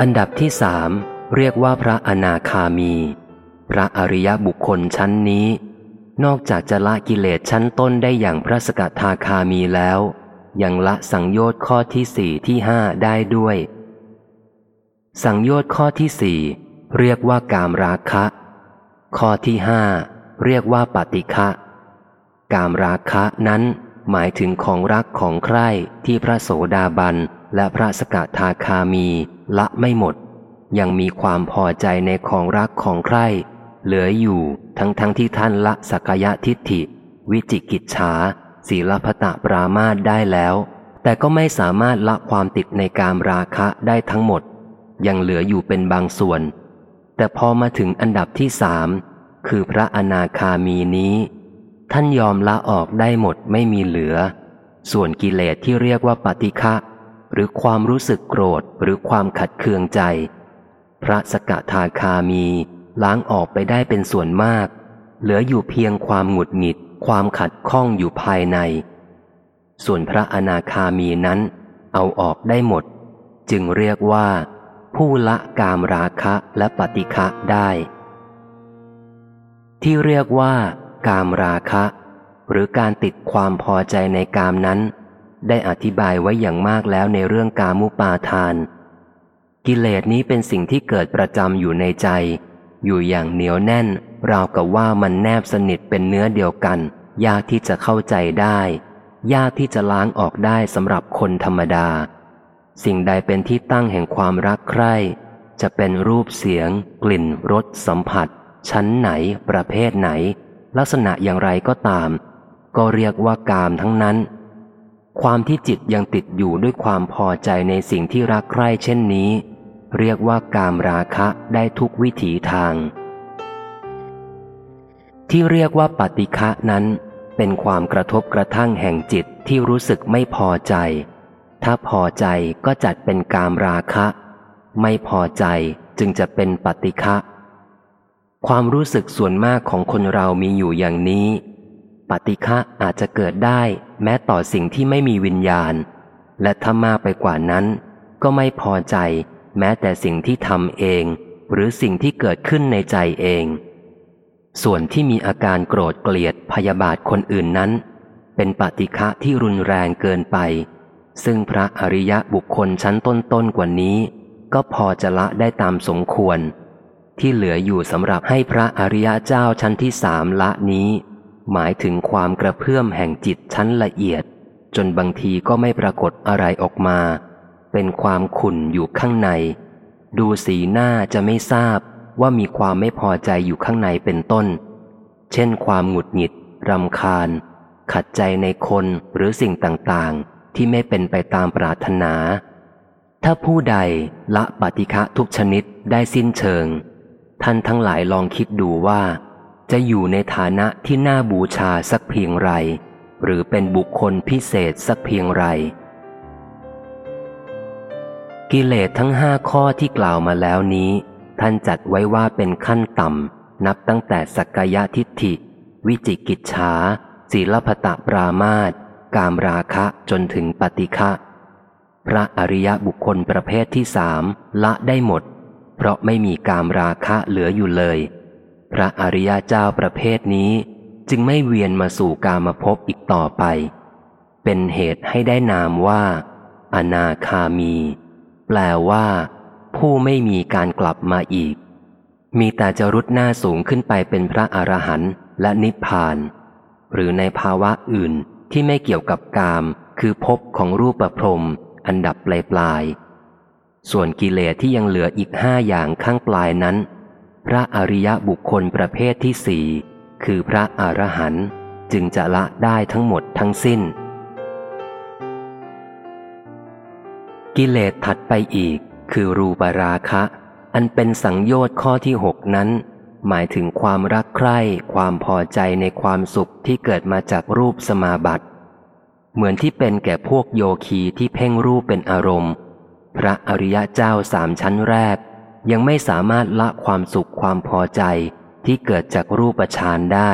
อันดับที่สามเรียกว่าพระอนาคามี พระอริยบุคคลชั้นนี้ นอกจากจะละกิเลสชั้นต้นได้อย่างพระสกทาคามีแล้ว ยังละสังโยชน์ข้อที่สี่ที่ห้าได้ด้วย สังโยชน์ข้อที่สี่เรียกว่ากามราคะ ข้อที่ห้าเรียกว่าปฏิฆะกามราคะนั้นหมายถึงของรักของใคร่ที่พระโสดาบัน และพระสกทาคามีละไม่หมด ยังมีความพอใจในของรักของใคร่ เหลืออยู่ทั้งทั้งที่ท่านละสักยะทิฏฐิ วิจิกิจฉาศีลพตะปรามาตได้แล้ว แต่ก็ไม่สามารถละความติดในกามราคะได้ทั้งหมด ยังเหลืออยู่เป็นบางส่วน แต่พอมาถึงอันดับที่สามคือพระอนาคามีนี้ ท่านยอมละออกได้หมดไม่มีเหลือ ส่วนกิเลสที่เรียกว่าปฏิฆะ หรือความรู้สึกโกรธหรือความขัดเคืองใจ พระสกทาคามีล้างออกไปได้เป็นส่วนมาก เหลืออยู่เพียงความหงุดหงิด ความขัดข้องอยู่ภายใน ส่วนพระอนาคามีนั้น เอาออกได้หมด จึงเรียกว่า ผู้ละกามราคะและปฏิฆะได้ ที่เรียกว่า กามราคะ หรือการติดความพอใจในกามนั้น ได้อธิบายไว้อย่างมากแล้วในเรื่องกามุปาทาน กิเลสนี้เป็นสิ่งที่เกิดประจำอยู่ในใจ อยู่อย่างเหนียวแน่น ราวกับว่ามันแนบสนิทเป็นเนื้อเดียวกัน ยากที่จะเข้าใจได้ ยากที่จะล้างออกได้สำหรับคนธรรมดา สิ่งใดเป็นที่ตั้งแห่งความรักใคร่ จะเป็นรูปเสียง กลิ่นรสสัมผัส ชั้นไหน ประเภทไหน ลักษณะอย่างไรก็ตาม ก็เรียกว่ากามทั้งนั้น ความที่จิตยังติดอยู่ด้วยความพอใจในสิ่งที่รักใคร่เช่นนี้ เรียกว่ากามราคะได้ทุกวิถีทาง ที่เรียกว่าปฏิฆะนั้น เป็นความกระทบกระทั่งแห่งจิตที่รู้สึกไม่พอใจ ถ้าพอใจก็จัดเป็นกามราคะ ไม่พอใจจึงจะเป็นปฏิฆะความรู้สึกส่วนมากของคนเรามีอยู่อย่างนี้ ปฏิฆะอาจจะเกิดได้แม้ต่อสิ่งที่ไม่มีวิญญาณ และถ้ามากไปกว่านั้น ก็ไม่พอใจ แม้แต่สิ่งที่ทำเอง หรือสิ่งที่เกิดขึ้นในใจเอง ส่วนที่มีอาการโกรธเกลียดพยาบาทคนอื่นนั้น เป็นปฏิฆะที่รุนแรงเกินไป ซึ่งพระอริยะบุคคลชั้นต้นๆกว่านี้ ก็พอจะละได้ตามสมควร ที่เหลืออยู่สำหรับให้พระอริยะเจ้าชั้นที่สามละนี้ หมายถึงความกระเพื่อมแห่งจิตชั้นละเอียด จนบางทีก็ไม่ปรากฏอะไรออกมา เป็นความขุ่นอยู่ข้างใน ดูสีหน้าจะไม่ทราบว่ามีความไม่พอใจอยู่ข้างในเป็นต้น เช่น ความหงุดหงิดรำคาญ ขัดใจในคนหรือสิ่งต่างๆ ที่ไม่เป็นไปตามปรารถนา ถ้าผู้ใดละปฏิฆะทุกชนิดได้สิ้นเชิง ท่านทั้งหลายลองคิดดูว่า จะอยู่ในฐานะที่น่าบูชาสักเพียงไร หรือเป็นบุคคลพิเศษสักเพียงไร กิเลสทั้งห้าข้อที่กล่าวมาแล้วนี้ ท่านจัดไว้ว่าเป็นขั้นต่ำ นับตั้งแต่สักกายทิฏฐิ วิจิกิจฉาศีลพตะปรามาตกามราคะจนถึงปฏิฆะพระอริยบุคคลประเภทที่สามละได้หมด เพราะไม่มีกามราคะเหลืออยู่เลย พระอริยเจ้าประเภทนี้จึงไม่เวียนมาสู่กามภพอีกต่อไป เป็นเหตุให้ได้นามว่า อนาคามี แปลว่า ผู้ไม่มีการกลับมาอีก มีแต่จะรุดหน้าสูงขึ้นไปเป็นพระอรหันต์และนิพพาน หรือในภาวะอื่นที่ไม่เกี่ยวกับกาม คือภพของรูปประพรม อันดับปลายปลายส่วนกิเลสที่ยังเหลืออีกห้าอย่างข้างปลายนั้น พระอริยบุคคลประเภทที่สี่คือพระอรหันต์จึงจะละได้ทั้งหมดทั้งสิ้น กิเลสถัดไปอีก คือรูปราคะ อันเป็นสังโยชน์ข้อที่หกนั้น หมายถึงความรักใคร่ความพอใจในความสุขที่เกิดมาจากรูปสมาบัติ เหมือนที่เป็นแก่พวกโยคีที่เพ่งรูปเป็นอารมณ์ พระอริยะเจ้าสามชั้นแรก ยังไม่สามารถละความสุขความพอใจที่เกิดจากรูปฌานได้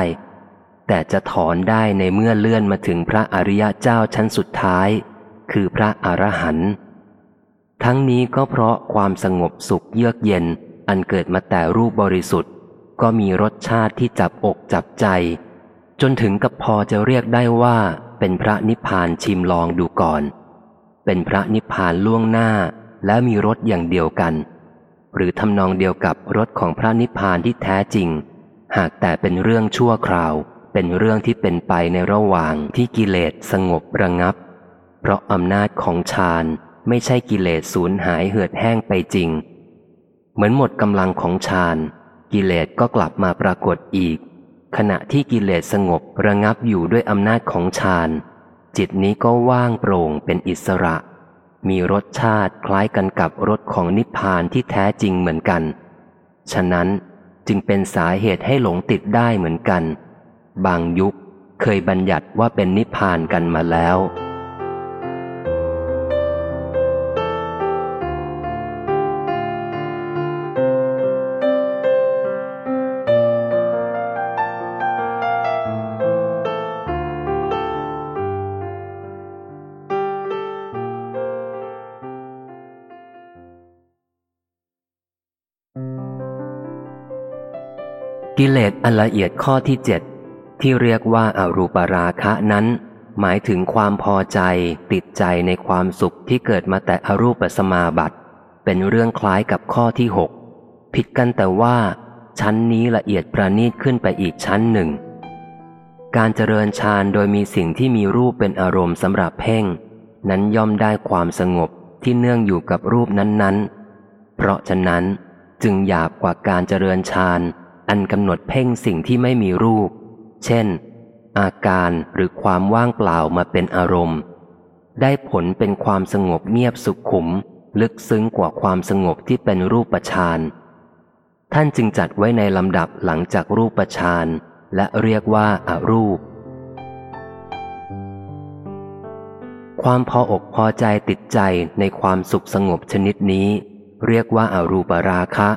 แต่จะถอนได้ในเมื่อเลื่อนมาถึงพระอริยะเจ้าชั้นสุดท้าย คือพระอรหันต์ทั้งนี้ก็เพราะความสงบสุขเยือกเย็นอันเกิดมาแต่รูปบริสุทธิ์ ก็มีรสชาติที่จับอกจับใจ จนถึงกับพอจะเรียกได้ว่าเป็นพระนิพพานชิมลองดูก่อน เป็นพระนิพพานล่วงหน้าและมีรสอย่างเดียวกัน หรือทำนองเดียวกับรสของพระนิพพานที่แท้จริง หากแต่เป็นเรื่องชั่วคราว เป็นเรื่องที่เป็นไปในระหว่างที่กิเลสสงบระงับ เพราะอำนาจของฌานไม่ใช่กิเลสสูญหายเหือดแห้งไปจริง เหมือนหมดกำลังของฌานกิเลสก็กลับมาปรากฏอีก ขณะที่กิเลสสงบระงับอยู่ด้วยอำนาจของฌานจิตนี้ก็ว่างโปร่งเป็นอิสระ มีรสชาติคล้ายกันกับรสของนิพพานที่แท้จริงเหมือนกัน ฉะนั้นจึงเป็นสาเหตุให้หลงติดได้เหมือนกัน บางยุคเคยบัญญัติว่าเป็นนิพพานกันมาแล้ว กิเลสอันละเอียดข้อที่เจ็ดที่เรียกว่าอารูปราคะนั้น หมายถึงความพอใจติดใจในความสุขที่เกิดมาแต่อรูปสมาบัติ เป็นเรื่องคล้ายกับข้อที่หกผิดกันแต่ว่า ชั้นนี้ละเอียดประณีตขึ้นไปอีกชั้นหนึ่ง การเจริญฌานโดยมีสิ่งที่มีรูปเป็นอารมณ์สำหรับเพ่ง นั้นย่อมได้ความสงบที่เนื่องอยู่กับรูปนั้นๆ เพราะฉะนั้นจึงหยาบกว่าการเจริญฌาน อันกำหนดเพ่งสิ่งที่ไม่มีรูป เช่น อาการหรือความว่างเปล่ามาเป็นอารมณ์ ได้ผลเป็นความสงบเงียบสุขขุม ลึกซึ้งกว่าความสงบที่เป็นรูปฌานท่านจึงจัดไว้ในลำดับหลังจากรูปฌานและเรียกว่าอารูป ความพออกพอใจติดใจในความสุขสงบชนิดนี้ เรียกว่าอารูปราคะ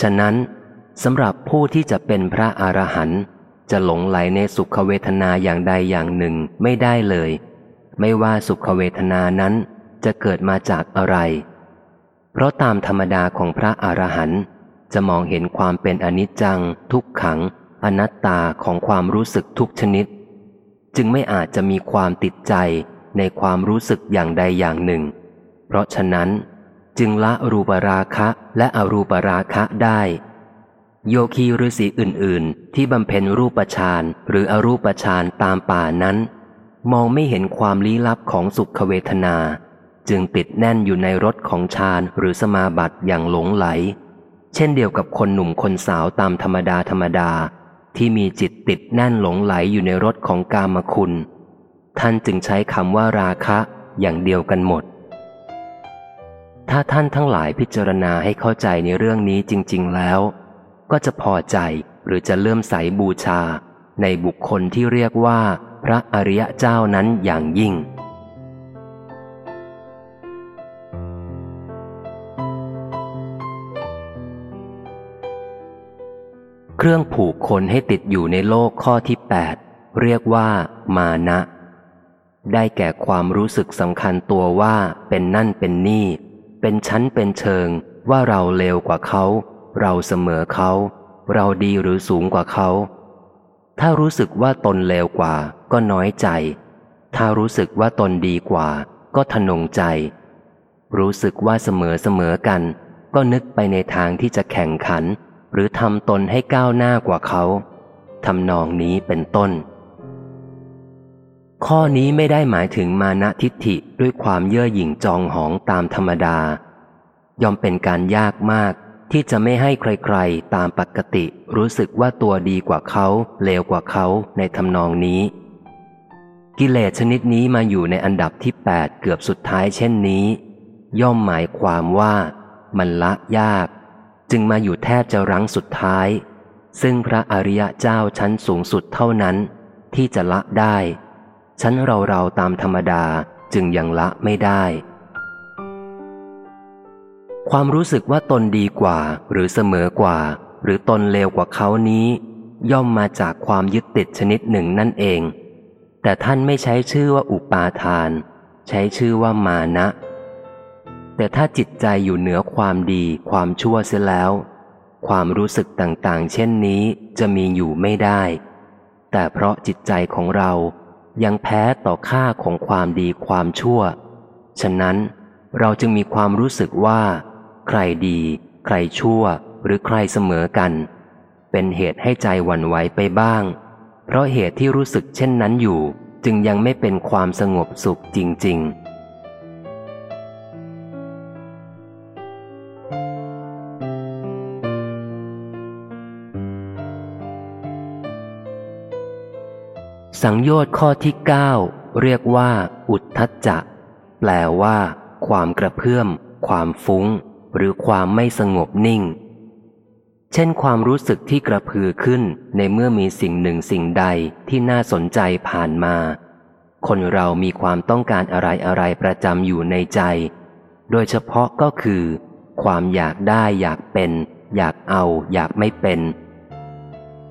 ฉะนั้น สำหรับผู้ที่จะเป็นพระอรหันต์จะหลงไหลในสุขเวทนาอย่างใดอย่างหนึ่งไม่ได้เลย ไม่ว่าสุขเวทนานั้นจะเกิดมาจากอะไร เพราะตามธรรมดาของพระอรหันต์จะมองเห็นความเป็นอนิจจัง ทุกขัง อนัตตาของความรู้สึกทุกชนิด จึงไม่อาจจะมีความติดใจในความรู้สึกอย่างใดอย่างหนึ่ง เพราะฉะนั้น จึงละรูปราคะและอรูปราคะได้ โยคีฤาษีอื่น ๆ ที่บำเพ็ญรูปฌานหรืออรูปฌานตามป่านั้น มองไม่เห็นความลี้ลับของสุขเวทนา จึงติดแน่นอยู่ในรถของฌานหรือสมาบัติอย่างหลงไหล เช่นเดียวกับคนหนุ่มคนสาวตามธรรมดาธรรมดา ที่มีจิตติดแน่นหลงไหลอยู่ในรถของกามคุณ ท่านจึงใช้คำว่าราคะอย่างเดียวกันหมด ถ้าท่านทั้งหลายพิจารณาให้เข้าใจในเรื่องนี้จริง ๆ แล้ว ก็จะพอใจหรือจะเลื่อมใสบูชา ในบุคคลที่เรียกว่า พระอริยเจ้านั้นอย่างยิ่ง เครื่องผูกคนให้ติดอยู่ในโลกข้อที่ 8 เรียกว่ามานะ ได้แก่ความรู้สึกสำคัญตัวว่าเป็นนั่นเป็นนี่ เป็นชั้นเป็นเชิงว่าเราเลวกว่าเขา เราเสมอเขา เราดีหรือสูงกว่าเขา ถ้ารู้สึกว่าตนเลวกว่าก็น้อยใจ ถ้ารู้สึกว่าตนดีกว่า ก็ทนงใจ รู้สึกว่าเสมอเสมอกัน ก็นึกไปในทางที่จะแข่งขัน หรือทำตนให้ก้าวหน้ากว่าเขาทำนองนี้เป็นต้น ข้อนี้ไม่ได้หมายถึงมานะทิฏฐิด้วยความเย่อหยิ่งจองหองตามธรรมดายอมเป็นการยากมาก ที่จะไม่ให้ใครๆ ตามปกติรู้สึกว่าตัวดีกว่าเขาเลวกว่าเขาในทำนองนี้ กิเลสชนิดนี้มาอยู่ในอันดับที่แปดเกือบสุดท้ายเช่นนี้ ย่อมหมายความว่ามันละยาก จึงมาอยู่แทบจะรั้งสุดท้าย ซึ่งพระอริยะเจ้าชั้นสูงสุดเท่านั้น ที่จะละได้ ชั้นเราเราตามธรรมดาจึงยังละไม่ได้ ความรู้สึกว่าตนดีกว่า หรือเสมอกว่า หรือตนเลวกว่าเขานี้ ย่อมมาจากความยึดติดชนิดหนึ่งนั่นเอง แต่ท่านไม่ใช้ชื่อว่าอุปาทาน ใช้ชื่อว่ามานะ แต่ถ้าจิตใจอยู่เหนือความดีความชั่วเสียแล้ว ความรู้สึกต่างๆ เช่นนี้จะมีอยู่ไม่ได้ แต่เพราะจิตใจของเรายังแพ้ต่อค่าของความดีความชั่ว ฉะนั้นเราจึงมีความรู้สึกว่า ใครดี ใครชั่วหรือใครเสมอกัน เป็นเหตุให้ใจหวั่นไหวไปบ้าง เพราะเหตุที่รู้สึกเช่นนั้นอยู่ จึงยังไม่เป็นความสงบสุขจริง ๆสังโยชน์ข้อที่ 9 เรียกว่า อุทธัจจะ แปลว่า ความกระเพื่อม ความฟุ้ง หรือความไม่สงบนิ่ง เช่นความรู้สึกที่กระพือขึ้นในเมื่อมีสิ่งหนึ่งสิ่งใดที่น่าสนใจผ่านมา คนเรามีความต้องการอะไรอะไรประจำอยู่ในใจ โดยเฉพาะก็คือ ความอยากได้อยากเป็น อยากเอา อยากไม่เป็น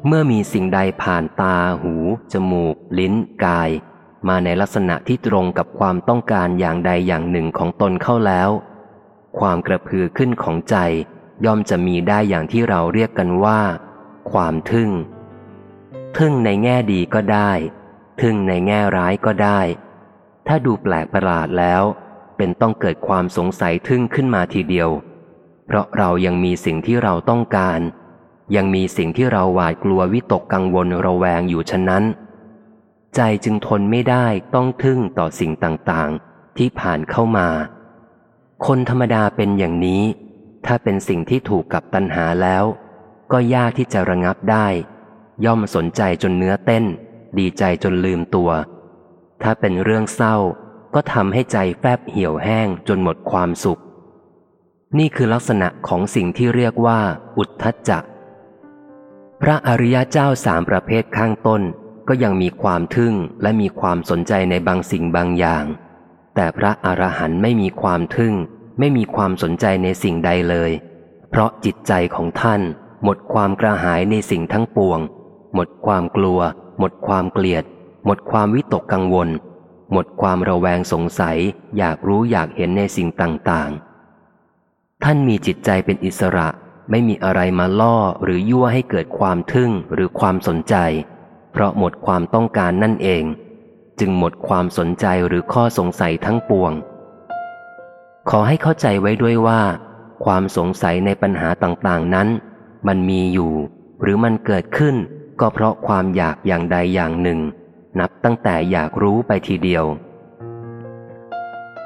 เมื่อมีสิ่งใดผ่านตาหู จมูก ลิ้น กายมาในลักษณะที่ตรงกับความต้องการอย่างใดอย่างหนึ่งของตนเข้าแล้ว ความกระพือขึ้นของใจ ย่อมจะมีได้อย่างที่เราเรียกกันว่า ความทึ่ง ทึ่งในแง่ดีก็ได้ ทึ่งในแง่ร้ายก็ได้ ถ้าดูแปลกประหลาดแล้ว เป็นต้องเกิดความสงสัยทึ่งขึ้นมาทีเดียว เพราะเรายังมีสิ่งที่เราต้องการ ยังมีสิ่งที่เราหวาดกลัววิตกกังวลระแวงอยู่ฉะนั้น ใจจึงทนไม่ได้ต้องทึ่งต่อสิ่งต่างๆ ที่ผ่านเข้ามา คนธรรมดาเป็นอย่างนี้ ถ้าเป็นสิ่งที่ถูกกับตัณหาแล้ว ก็ยากที่จะระงับได้ ย่อมสนใจจนเนื้อเต้น ดีใจจนลืมตัว ถ้าเป็นเรื่องเศร้า ก็ทำให้ใจแฟบเหี่ยวแห้งจนหมดความสุข นี่คือลักษณะของสิ่งที่เรียกว่า อุทธัจจะพระอริยเจ้าสามประเภทข้างต้นก็ยังมีความทึ่งและมีความสนใจในบางสิ่งบางอย่าง แต่พระอรหันต์ไม่มีความทึ่ง ไม่มีความสนใจในสิ่งใดเลย เพราะจิตใจของท่าน หมดความกระหายในสิ่งทั้งปวง หมดความกลัว หมดความเกลียด หมดความวิตกกังวล หมดความระแวงสงสัย อยากรู้อยากเห็นในสิ่งต่างๆ ท่านมีจิตใจเป็นอิสระ ไม่มีอะไรมาล่อหรือยั่วให้เกิดความทึ่งหรือความสนใจ เพราะหมดความต้องการนั่นเอง จึงหมดความสนใจหรือข้อสงสัยทั้งปวง ขอให้เข้าใจไว้ด้วยว่า ความสงสัยในปัญหาต่างๆนั้น มันมีอยู่ หรือมันเกิดขึ้น ก็เพราะความอยากอย่างใดอย่างหนึ่ง นับตั้งแต่อยากรู้ไปทีเดียว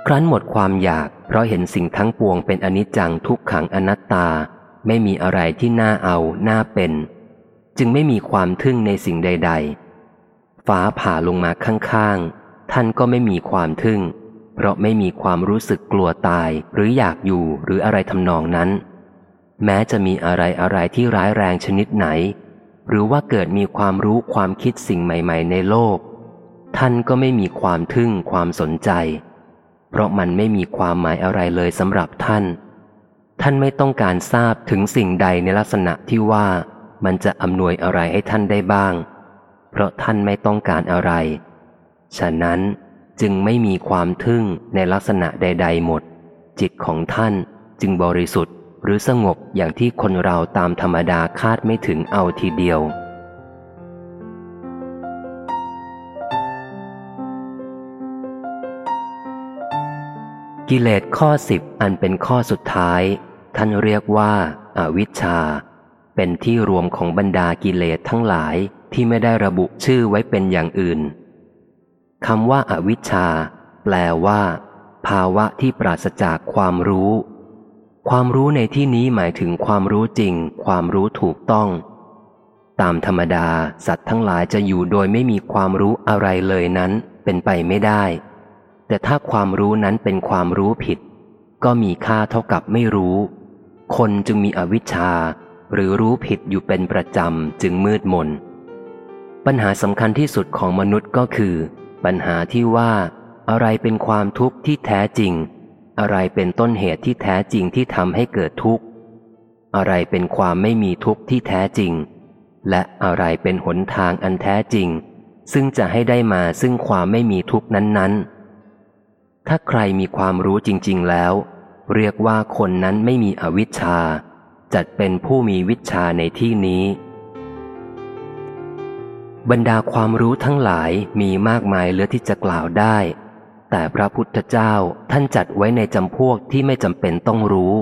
ครั้นหมดความอยาก เพราะเห็นสิ่งทั้งปวงเป็นอนิจจังทุกขังอนัตตา ไม่มีอะไรที่น่าเอาน่าเป็น จึงไม่มีความทึ่งในสิ่งใด ๆ ฟ้าผ่าลงมาข้างๆ ท่านก็ไม่มีความทึ่ง เพราะไม่มีความรู้สึกกลัวตายหรืออยากอยู่หรืออะไรทำนองนั้น แม้จะมีอะไรอะไรที่ร้ายแรงชนิดไหน หรือว่าเกิดมีความรู้ความคิดสิ่งใหม่ ๆ ในโลก ท่านก็ไม่มีความทึ่งความสนใจ เพราะมันไม่มีความหมายอะไรเลยสำหรับท่าน ท่านไม่ต้องการทราบถึงสิ่งใดในลักษณะที่ว่ามันจะอำนวยอะไรให้ท่านได้บ้าง เพราะท่านไม่ต้องการอะไร ฉะนั้น จึงไม่มีความทึ่งในลักษณะใด ๆ หมด จิตของท่านจึงบริสุทธิ์หรือสงบอย่างที่คนเราตามธรรมดาคาดไม่ถึงเอาทีเดียว กิเลสข้อสิบอันเป็นข้อสุดท้าย ท่านเรียกว่าอาวิชชา เป็นที่รวมของบรรดากิเลสทั้งหลายที่ไม่ได้ระบุชื่อไว้เป็นอย่างอื่น คำว่าอาวิชชา แปลว่า ภาวะที่ปราศจากความรู้ ความรู้ในที่นี้หมายถึงความรู้จริง ความรู้ถูกต้อง ตามธรรมดา สัตว์ทั้งหลายจะอยู่โดยไม่มีความรู้อะไรเลยนั้น เป็นไปไม่ได้ แต่ถ้าความรู้นั้นเป็นความรู้ผิด ก็มีค่าเท่ากับไม่รู้ คนจึงมีอวิชชา หรือรู้ผิดอยู่เป็นประจำจึงมืดมนปัญหาสำคัญที่สุดของมนุษย์ก็คือ ปัญหาที่ว่า อะไรเป็นความทุกข์ที่แท้จริง อะไรเป็นต้นเหตุที่แท้จริงที่ทำให้เกิดทุกข์ อะไรเป็นความไม่มีทุกข์ที่แท้จริง และอะไรเป็นหนทางอันแท้จริง ซึ่งจะให้ได้มาซึ่งความไม่มีทุกข์นั้นๆ ถ้าใครมีความรู้จริง ๆ แล้ว เรียกว่าคนนั้นไม่มีอวิชชา จัดเป็นผู้มีวิชาในที่นี้ บรรดาความรู้ทั้งหลายมีมากมายเหลือที่จะกล่าวได้ แต่พระพุทธเจ้าท่านจัดไว้ในจำพวกที่ไม่จำเป็นต้องรู้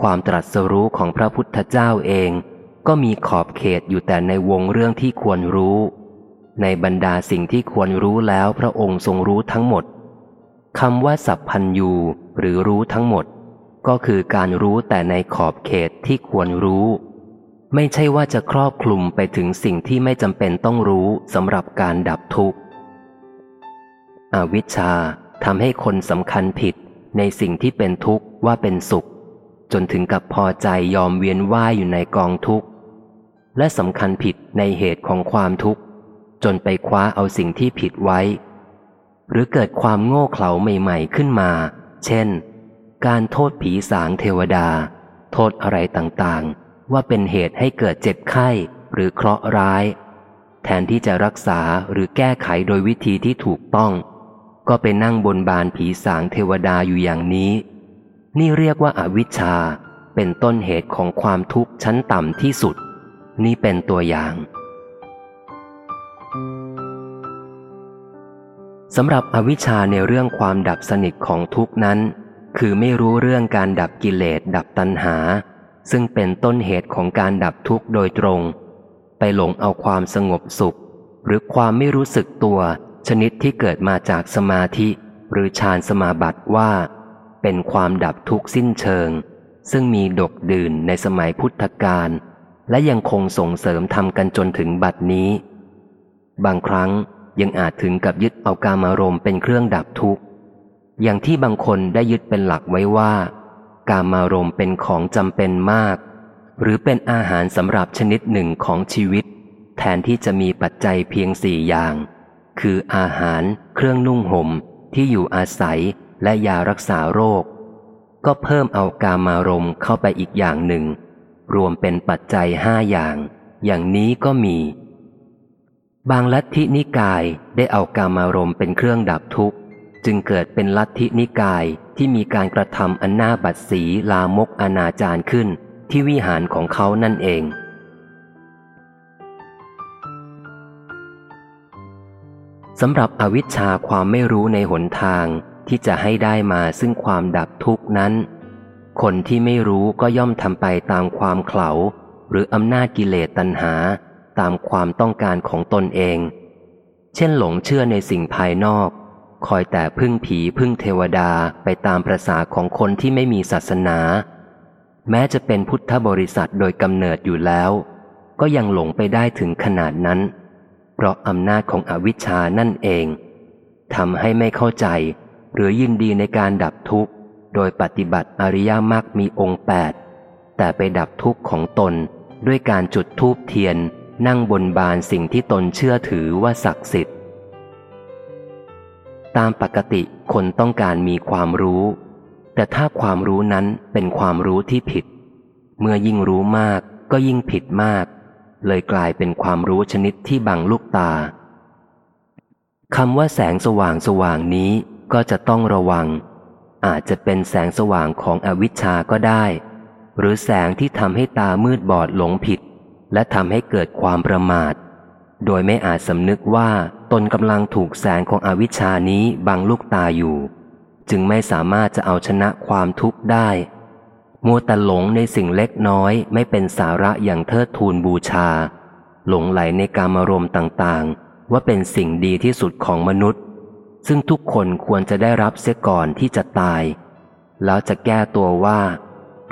ความตรัสรู้ของพระพุทธเจ้าเองก็มีขอบเขตอยู่แต่ในวงเรื่องที่ควรรู้ ในบรรดาสิ่งที่ควรรู้แล้วพระองค์ทรงรู้ทั้งหมดคำว่าสัพพัญยูหรือรู้ทั้งหมด ก็คือการรู้แต่ในขอบเขตที่ควรรู้ ไม่ใช่ว่าจะครอบคลุมไปถึงสิ่งที่ไม่จำเป็นต้องรู้สำหรับการดับทุกข์ อวิชชาทำให้คนสำคัญผิดในสิ่งที่เป็นทุกข์ว่าเป็นสุข จนถึงกับพอใจยอมเวียนว่ายอยู่ในกองทุกข์ และสำคัญผิดในเหตุของความทุกข์ จนไปคว้าเอาสิ่งที่ผิดไว้ หรือเกิดความโง่เขลาใหม่ ๆขึ้นมา เช่น การโทษผีสางเทวดา โทษอะไรต่างๆ ว่าเป็นเหตุให้เกิดเจ็บไข้หรือเคราะห์ร้าย แทนที่จะรักษาหรือแก้ไขโดยวิธีที่ถูกต้อง ก็ไปนั่งบนบานผีสางเทวดาอยู่อย่างนี้ นี่เรียกว่าอาวิชชาเป็นต้นเหตุของความทุกข์ชั้นต่ำที่สุด นี่เป็นตัวอย่างสำหรับอวิชชาในเรื่องความดับสนิทของทุกนั้น คือไม่รู้เรื่องการดับกิเลสดับตัณหา ซึ่งเป็นต้นเหตุของการดับทุกข์โดยตรง ไปหลงเอาความสงบสุข หรือความไม่รู้สึกตัวชนิดที่เกิดมาจากสมาธิ หรือฌานสมาบัติว่า เป็นความดับทุกข์สิ้นเชิง ซึ่งมีดกดื่นในสมัยพุทธกาลและยังคงส่งเสริมทำกันจนถึงบัดนี้ บางครั้งยังอาจถึงกับยึดเอากามารมณ์เป็นเครื่องดับทุกข์ อย่างที่บางคนได้ยึดเป็นหลักไว้ว่า กามารมณ์เป็นของจำเป็นมาก หรือเป็นอาหารสำหรับชนิดหนึ่งของชีวิต แทนที่จะมีปัจจัยเพียงสี่อย่าง คืออาหาร เครื่องนุ่งหม่มที่อยู่อาศัยและยารักษาโรค ก็เพิ่มเอากามารมณ์เข้าไปอีกอย่างหนึ่ง รวมเป็นปัจจัยห้าอย่าง อย่างนี้ก็มี บางลัทธินิกายได้เอากามารมณ์เป็นเครื่องดับทุกข์ จึงเกิดเป็นลัทธินิกาย ที่มีการกระทำอันน่าบัดสีลามกอนาจารขึ้นที่วิหารของเขานั่นเอง สำหรับอวิชชาความไม่รู้ในหนทางที่จะให้ได้มาซึ่งความดับทุกข์นั้น คนที่ไม่รู้ก็ย่อมทำไปตามความเขลาหรืออำนาจกิเลสตัณหา ตามความต้องการของตนเอง เช่นหลงเชื่อในสิ่งภายนอก คอยแต่พึ่งผีพึ่งเทวดาไปตามประษาของคนที่ไม่มีศาสนา แม้จะเป็นพุทธบริษัทโดยกำเนิดอยู่แล้ว ก็ยังหลงไปได้ถึงขนาดนั้น เพราะอำนาจของอวิชชานั่นเองทำให้ไม่เข้าใจ หรือยินดีในการดับทุกข์ โดยปฏิบัติอริยมรรคมีองค์แปดแต่ไปดับทุกข์ของตนด้วยการจุดธูปเทียน นั่งบนบานสิ่งที่ตนเชื่อถือว่าศักดิ์สิทธิ์ ตามปกติคนต้องการมีความรู้ แต่ถ้าความรู้นั้นเป็นความรู้ที่ผิด เมื่อยิ่งรู้มากก็ยิ่งผิดมาก เลยกลายเป็นความรู้ชนิดที่บังลูกตาคำว่าแสงสว่างสว่างนี้ก็จะต้องระวัง อาจจะเป็นแสงสว่างของอวิชชาก็ได้ หรือแสงที่ทำให้ตามืดบอดหลงผิด และทำให้เกิดความประมาท โดยไม่อาจสำนึกว่าตนกำลังถูกแสงของอวิชชานี้บังลูกตาอยู่ จึงไม่สามารถจะเอาชนะความทุกข์ได้ มัวแต่หลงในสิ่งเล็กน้อยไม่เป็นสาระอย่างเทิดทูนบูชา หลงไหลในการมารมต่างๆ ว่าเป็นสิ่งดีที่สุดของมนุษย์ ซึ่งทุกคนควรจะได้รับเสียก่อนที่จะตาย แล้วจะแก้ตัวว่า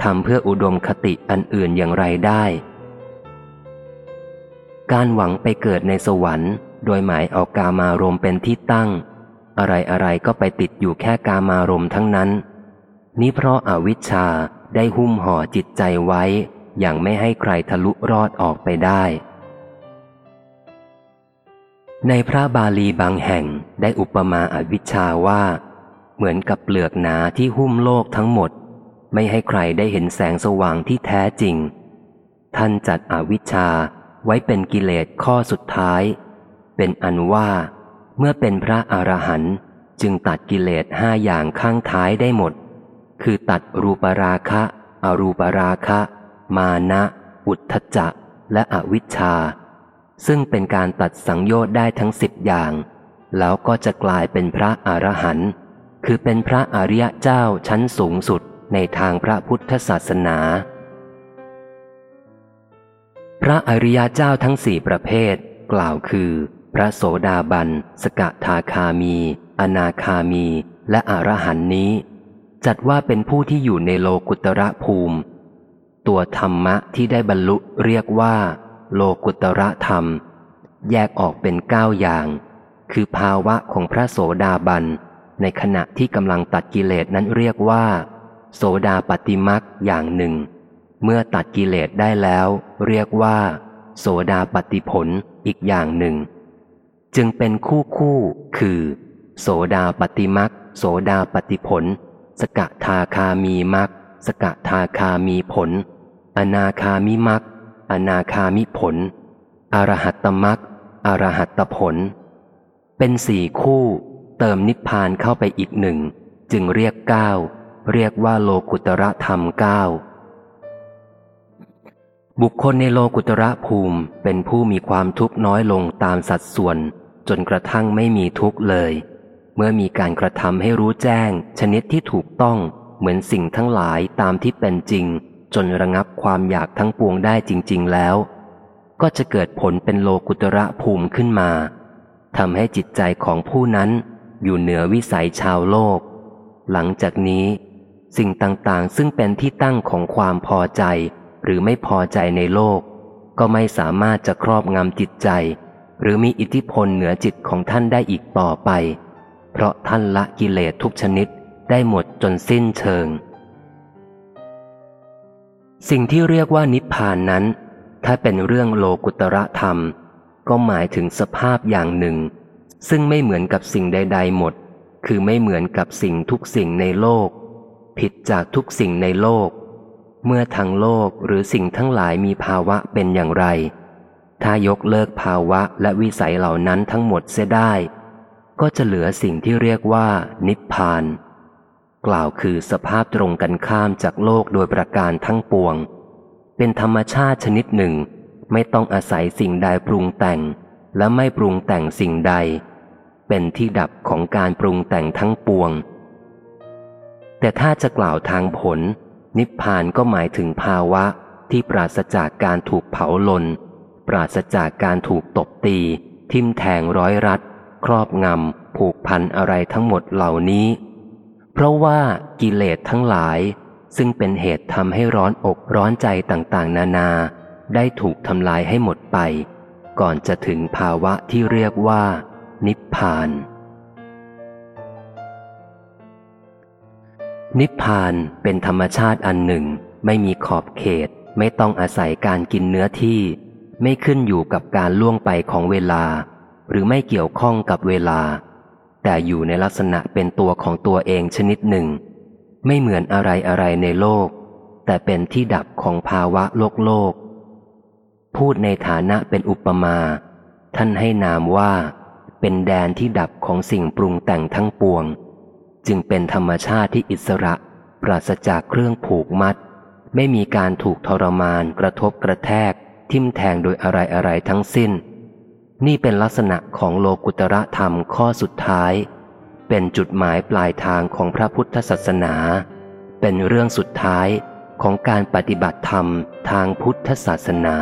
ทำเพื่ออุดมคติอันอื่นอย่างไรได้ การหวังไปเกิดในสวรรค์ โดยหมายเอากามารมเป็นที่ตั้ง อะไรอะไรก็ไปติดอยู่แค่กามารมทั้งนั้น นี้เพราะอาวิชชาได้หุ้มห่อจิตใจไว้ อย่างไม่ให้ใครทะลุรอดออกไปได้ ในพระบาลีบางแห่งได้อุปมาอาวิชชาว่า เหมือนกับเปลือกหนาที่หุ้มโลกทั้งหมด ไม่ให้ใครได้เห็นแสงสว่างที่แท้จริง ท่านจัดอวิชชา ไว้เป็นกิเลสข้อสุดท้าย เป็นอันว่า เมื่อเป็นพระอรหันต์จึงตัดกิเลสห้าอย่างข้างท้ายได้หมด คือตัดรูปราคะ อรูปราคะ มานะ อุทธจะและอวิชชา ซึ่งเป็นการตัดสังโยชน์ได้ทั้งสิบอย่าง แล้วก็จะกลายเป็นพระอรหันต์คือเป็นพระอริยเจ้าชั้นสูงสุดในทางพระพุทธศาสนา พระอริยเจ้าทั้งสี่ประเภท กล่าวคือ พระโสดาบัน สกทาคามี อนาคามี และอรหันนี้ จัดว่าเป็นผู้ที่อยู่ในโลกุตระภูมิ ตัวธรรมะที่ได้บรรลุเรียกว่า โลกุตระธรรม แยกออกเป็นเก้าอย่าง คือภาวะของพระโสดาบัน ในขณะที่กำลังตัดกิเลสนั้นเรียกว่า โสดาปฏิมักอย่างหนึ่ง เมื่อตัดกิเลสได้แล้ว เรียกว่า โสดาปฏิผลอีกอย่างหนึ่ง จึงเป็นคู่คู่ คือ โสดาปฏิมักโสดาปฏิผล สกทาคามีมักสกทาคามีผล อนาคามิมักอนาคามิผล อรหัตตมักอรหัตตผล เป็นสี่คู่ เติมนิพพานเข้าไปอีกหนึ่ง จึงเรียกเก้าเรียกว่าโลกุตระธรรมเก้า บุคคลในโลกุตระภูมิเป็นผู้มีความทุกข์น้อยลงตามสัดส่วน จนกระทั่งไม่มีทุกข์เลย เมื่อมีการกระทำให้รู้แจ้ง ชนิดที่ถูกต้องเหมือนสิ่งทั้งหลายตามที่เป็นจริง จนระงับความอยากทั้งปวงได้จริง ๆ แล้ว ก็จะเกิดผลเป็นโลกุตระภูมิขึ้นมาทำให้จิตใจของผู้นั้นอยู่เหนือวิสัยชาวโลก หลังจากนี้ สิ่งต่างๆ ซึ่งเป็นที่ตั้งของความพอใจ หรือไม่พอใจในโลก ก็ไม่สามารถจะครอบงำจิตใจ หรือมีอิทธิพลเหนือจิตของท่านได้อีกต่อไป เพราะท่านละกิเลสทุกชนิดได้หมดจนสิ้นเชิง สิ่งที่เรียกว่านิพพานนั้น ถ้าเป็นเรื่องโลกุตระธรรม ก็หมายถึงสภาพอย่างหนึ่ง ซึ่งไม่เหมือนกับสิ่งใด ๆ หมด คือไม่เหมือนกับสิ่งทุกสิ่งในโลก ผิดจากทุกสิ่งในโลก เมื่อทางโลกหรือสิ่งทั้งหลายมีภาวะเป็นอย่างไร ถ้ายกเลิกภาวะและวิสัยเหล่านั้นทั้งหมดเสียได้ ก็จะเหลือสิ่งที่เรียกว่า นิพพาน กล่าวคือสภาพตรงกันข้ามจากโลกโดยประการทั้งปวง เป็นธรรมชาติชนิดหนึ่ง ไม่ต้องอาศัยสิ่งใดปรุงแต่ง และไม่ปรุงแต่งสิ่งใด เป็นที่ดับของการปรุงแต่งทั้งปวง แต่ถ้าจะกล่าวทางผล นิพพานก็หมายถึงภาวะที่ปราศจากการถูกเผาลน ปราศจากการถูกตบตี ทิมแทงร้อยรัด ครอบงำผูกพันอะไรทั้งหมดเหล่านี้ เพราะว่ากิเลสทั้งหลาย ซึ่งเป็นเหตุทำให้ร้อนอกร้อนใจต่างๆ นานา ได้ถูกทำลายให้หมดไป ก่อนจะถึงภาวะที่เรียกว่า นิพพาน นิพพานเป็นธรรมชาติอันหนึ่ง ไม่มีขอบเขต ไม่ต้องอาศัยการกินเนื้อที่ ไม่ขึ้นอยู่กับการล่วงไปของเวลา หรือไม่เกี่ยวข้องกับเวลา แต่อยู่ในลักษณะเป็นตัวของตัวเองชนิดหนึ่ง ไม่เหมือนอะไรอะไรในโลก แต่เป็นที่ดับของภาวะโลกโลก พูดในฐานะเป็นอุปมา ท่านให้นามว่า เป็นแดนที่ดับของสิ่งปรุงแต่งทั้งปวง จึงเป็นธรรมชาติที่อิสระ ปราศจากเครื่องผูกมัด ไม่มีการถูกทรมานกระทบกระแทก ทิ่มแทงโดยอะไรอะไรทั้งสิ้น นี่เป็นลักษณะของโลกุตระธรรมข้อสุดท้าย เป็นจุดหมายปลายทางของพระพุทธศาสนา เป็นเรื่องสุดท้ายของการปฏิบัติธรรมทางพุทธศาสนา